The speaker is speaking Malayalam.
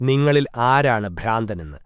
നിങ്ങളിൽ ആരാണ് ഭ്രാന്തനെന്ന്